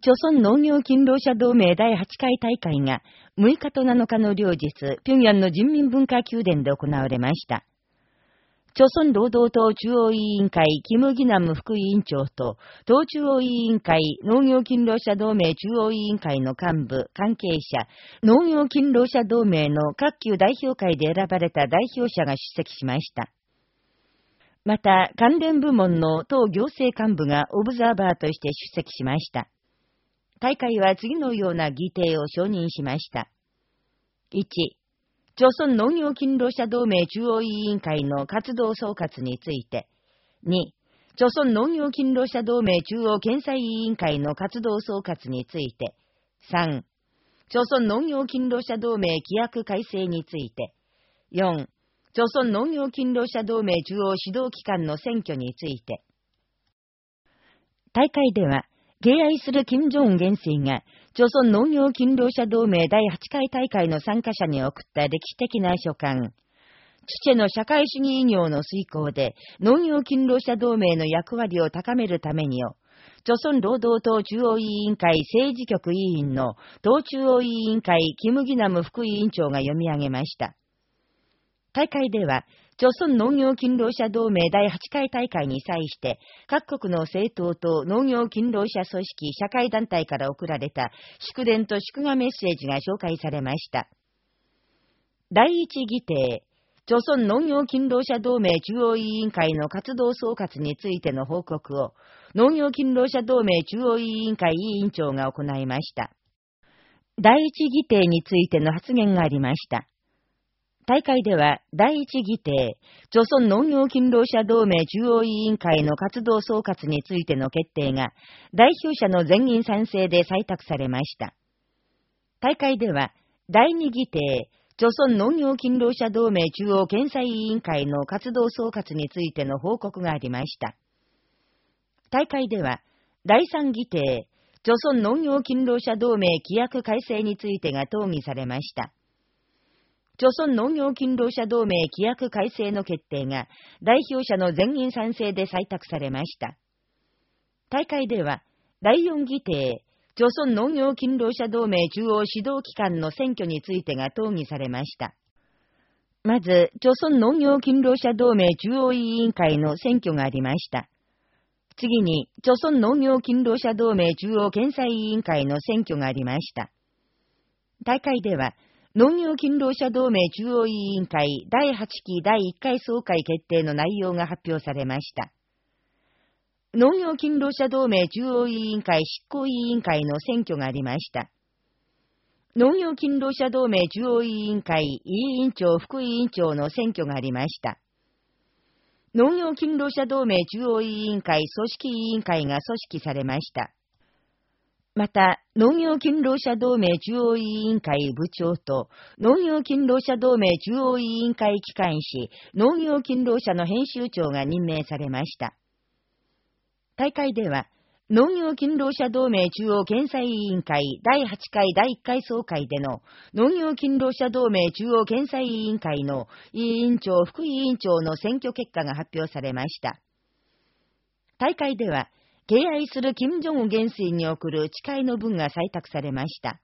朝鮮農業勤労者同盟第8回大会が6日と7日の両日、平壌の人民文化宮殿で行われました。朝鮮労働党中央委員会、キム・ギナム副委員長と、党中央委員会、農業勤労者同盟中央委員会の幹部、関係者、農業勤労者同盟の各級代表会で選ばれた代表者が出席しました。また、関連部門の党行政幹部がオブザーバーとして出席しました。大会は次のような議定を承認しました。1、朝鮮農業勤労者同盟中央委員会の活動総括について、2、朝鮮農業勤労者同盟中央検査委員会の活動総括について、3、朝鮮農業勤労者同盟規約改正について、4、朝鮮農業勤労者同盟中央指導機関の選挙について、大会では、敬愛する金正恩元帥が、朝鮮農業勤労者同盟第8回大会の参加者に送った歴史的な書簡、父の社会主義医業の遂行で農業勤労者同盟の役割を高めるためによ、朝鮮労働党中央委員会政治局委員の党中央委員会キムギナム副委員長が読み上げました。大会では、朝鮮農業勤労者同盟第8回大会に際して、各国の政党と農業勤労者組織、社会団体から送られた祝電と祝賀メッセージが紹介されました。第一議定、朝鮮農業勤労者同盟中央委員会の活動総括についての報告を、農業勤労者同盟中央委員会委員長が行いました。第一議定についての発言がありました。大会では第一議定、朝鮮農業勤労者同盟中央委員会の活動総括についての決定が、代表者の全員賛成で採択されました。大会では、第二議定、朝鮮農業勤労者同盟中央検査委員会の活動総括についての報告がありました。大会では、第三議定、朝鮮農業勤労者同盟規約改正についてが討議されました。朝鮮農業勤労者同盟規約改正の決定が代表者の全員賛成で採択されました。大会では、第4議定、朝鮮農業勤労者同盟中央指導機関の選挙についてが討議されました。まず、朝鮮農業勤労者同盟中央委員会の選挙がありました。次に、朝鮮農業勤労者同盟中央検査委員会の選挙がありました。大会では、農業勤労者同盟中央委員会第8期第1回総会決定の内容が発表されました。農業勤労者同盟中央委員会執行委員会の選挙がありました。農業勤労者同盟中央委員会委員長副委員長の選挙がありました。農業勤労者同盟中央委員会組織委員会が組織されました。また、農業勤労者同盟中央委員会部長と、農業勤労者同盟中央委員会機関紙、農業勤労者の編集長が任命されました。大会では、農業勤労者同盟中央検査委員会第8回第1回総会での農業勤労者同盟中央検査委員会の委員長副委員長の選挙結果が発表されました。大会では、敬愛する金正恩元帥に送る誓いの文が採択されました。